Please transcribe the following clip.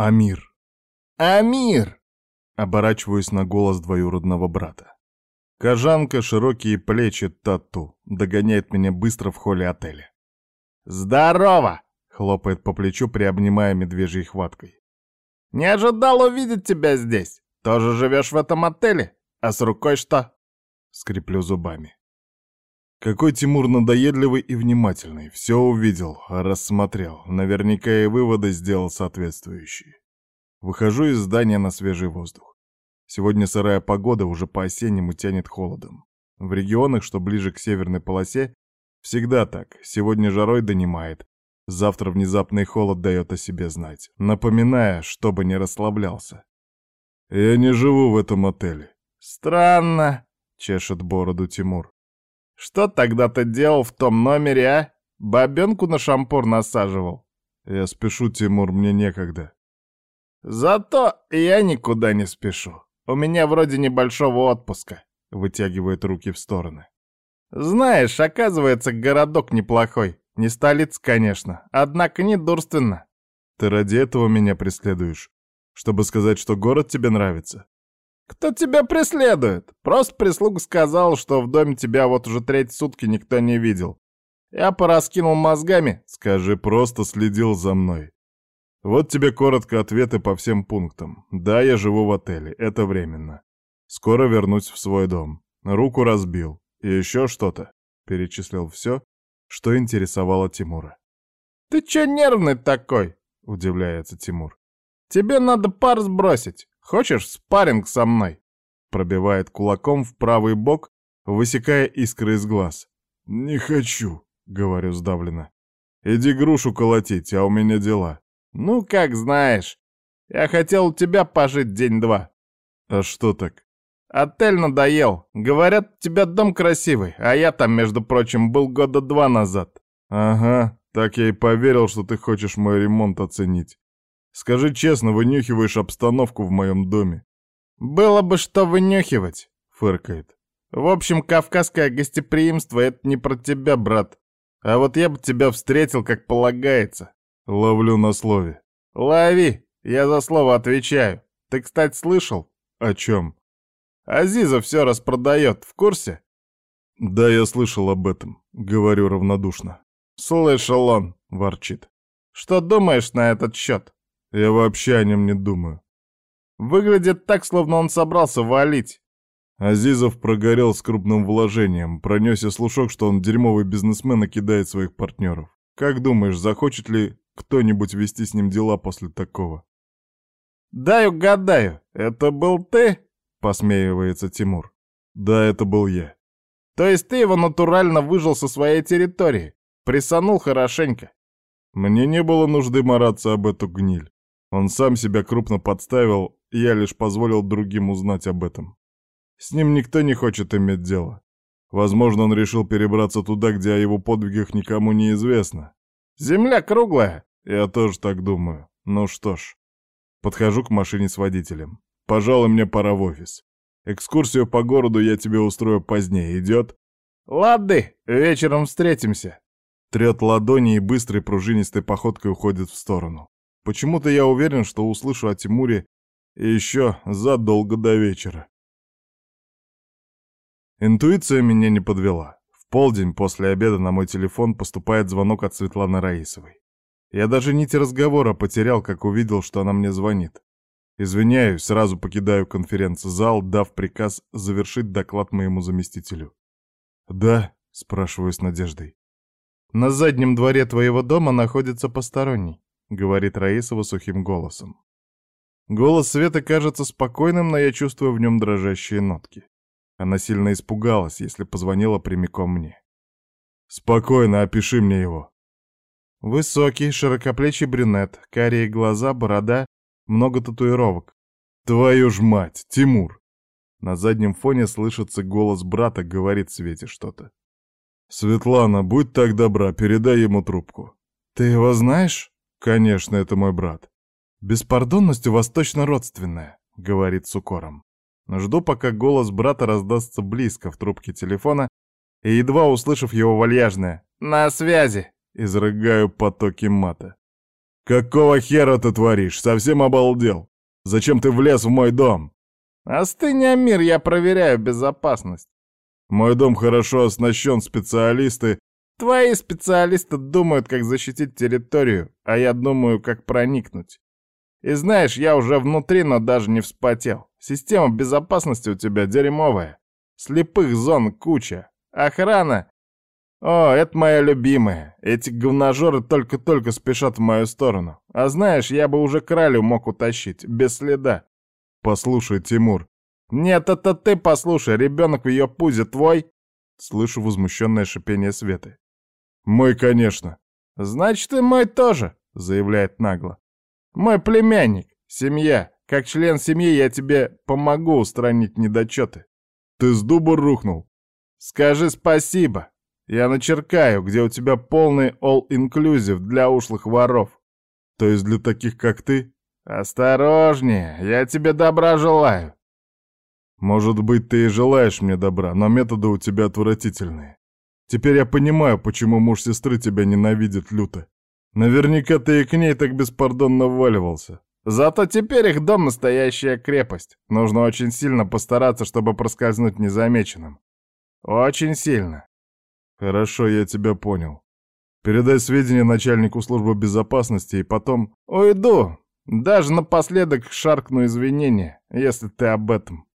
Амир. Амир! Оборачиваюсь на голос двоюродного брата. Кожанка, широкие плечи, тату. Догоняет меня быстро в холле отеля. «Здорово!» — хлопает по плечу, приобнимая медвежьей хваткой. «Не ожидал увидеть тебя здесь. Тоже живешь в этом отеле? А с рукой что?» Скреплю зубами. Какой Тимур надоедливый и внимательный. Все увидел, рассмотрел. Наверняка и выводы сделал соответствующие. Выхожу из здания на свежий воздух. Сегодня сырая погода уже по-осеннему тянет холодом. В регионах, что ближе к северной полосе, всегда так. Сегодня жарой донимает. Завтра внезапный холод дает о себе знать, напоминая, чтобы не расслаблялся. «Я не живу в этом отеле». «Странно», — чешет бороду Тимур. Что тогда ты делал в том номере, а? Бабенку на шампур насаживал? Я спешу, Тимур, мне некогда. Зато я никуда не спешу. У меня вроде небольшого отпуска. Вытягивает руки в стороны. Знаешь, оказывается, городок неплохой. Не столица, конечно, однако не дурственно. Ты ради этого меня преследуешь? Чтобы сказать, что город тебе нравится? «Кто тебя преследует? Просто прислуга сказал, что в доме тебя вот уже третьи сутки никто не видел. Я пораскинул мозгами». «Скажи, просто следил за мной». Вот тебе коротко ответы по всем пунктам. Да, я живу в отеле, это временно. Скоро вернусь в свой дом. Руку разбил. И еще что-то. Перечислил все, что интересовало Тимура. «Ты че нервный такой?» — удивляется Тимур. «Тебе надо пар сбросить. Хочешь спарринг со мной?» Пробивает кулаком в правый бок, высекая искры из глаз. «Не хочу», — говорю сдавленно. «Иди грушу колотить, а у меня дела». «Ну, как знаешь. Я хотел у тебя пожить день-два». «А что так?» «Отель надоел. Говорят, у тебя дом красивый, а я там, между прочим, был года два назад». «Ага, так я и поверил, что ты хочешь мой ремонт оценить. Скажи честно, вынюхиваешь обстановку в моем доме?» «Было бы что вынюхивать», — фыркает. «В общем, кавказское гостеприимство — это не про тебя, брат. А вот я бы тебя встретил, как полагается». Ловлю на слове. «Лови, я за слово отвечаю. Ты, кстати, слышал?» «О чем?» «Азиза все распродает, в курсе?» «Да, я слышал об этом», — говорю равнодушно. «Слышал он», — ворчит. «Что думаешь на этот счет?» Я вообще о нем не думаю. Выглядит так, словно он собрался валить. Азизов прогорел с крупным вложением, пронесся слушок, что он дерьмовый бизнесмен и кидает своих партнеров. Как думаешь, захочет ли кто-нибудь вести с ним дела после такого? «Дай угадаю, это был ты?» — посмеивается Тимур. «Да, это был я». «То есть ты его натурально выжил со своей территории? Присанул хорошенько?» Мне не было нужды мараться об эту гниль. Он сам себя крупно подставил, я лишь позволил другим узнать об этом. С ним никто не хочет иметь дело. Возможно, он решил перебраться туда, где о его подвигах никому не известно. Земля круглая. Я тоже так думаю. Ну что ж. Подхожу к машине с водителем. Пожалуй, мне пора в офис. Экскурсию по городу я тебе устрою позднее. Идет? Лады, вечером встретимся. Трет ладони и быстрой пружинистой походкой уходит в сторону. Почему-то я уверен, что услышу о Тимуре еще задолго до вечера. Интуиция меня не подвела. В полдень после обеда на мой телефон поступает звонок от Светланы Раисовой. Я даже нити разговора потерял, как увидел, что она мне звонит. Извиняюсь, сразу покидаю конференц-зал, дав приказ завершить доклад моему заместителю. «Да?» — спрашиваю с надеждой. «На заднем дворе твоего дома находится посторонний. — говорит Раисова сухим голосом. Голос Светы кажется спокойным, но я чувствую в нем дрожащие нотки. Она сильно испугалась, если позвонила прямиком мне. «Спокойно, опиши мне его». Высокий, широкоплечий брюнет, карие глаза, борода, много татуировок. «Твою ж мать, Тимур!» На заднем фоне слышится голос брата, говорит Свете что-то. «Светлана, будь так добра, передай ему трубку». «Ты его знаешь?» «Конечно, это мой брат». «Беспардонность у вас точно родственная», — говорит с укором. Жду, пока голос брата раздастся близко в трубке телефона, и, едва услышав его вальяжное «На связи!» изрыгаю потоки мата. «Какого хера ты творишь? Совсем обалдел? Зачем ты влез в мой дом?» «Остынь, Амир, я проверяю безопасность». «Мой дом хорошо оснащен, специалисты...» «Твои специалисты думают, как защитить территорию, а я думаю, как проникнуть. И знаешь, я уже внутри, но даже не вспотел. Система безопасности у тебя дерьмовая. Слепых зон куча. Охрана «О, это моя любимая. Эти говножоры только-только спешат в мою сторону. А знаешь, я бы уже кралю мог утащить, без следа». «Послушай, Тимур». «Нет, это ты послушай, ребенок в ее пузе твой?» Слышу возмущенное шипение Светы. «Мой, конечно». «Значит, и мой тоже», — заявляет нагло. «Мой племянник, семья. Как член семьи я тебе помогу устранить недочеты». «Ты с дуба рухнул?» «Скажи спасибо», я начеркаю, где у тебя полный all-inclusive для ушлых воров. То есть для таких, как ты? Осторожнее, я тебе добра желаю. Может быть, ты и желаешь мне добра, но методы у тебя отвратительные. Теперь я понимаю, почему муж сестры тебя ненавидит люто. Наверняка ты и к ней так беспардонно вваливался. Зато теперь их дом настоящая крепость. Нужно очень сильно постараться, чтобы проскользнуть незамеченным. Очень сильно. «Хорошо, я тебя понял. Передай сведения начальнику службы безопасности и потом...» «Уйду. Даже напоследок шаркну извинения, если ты об этом».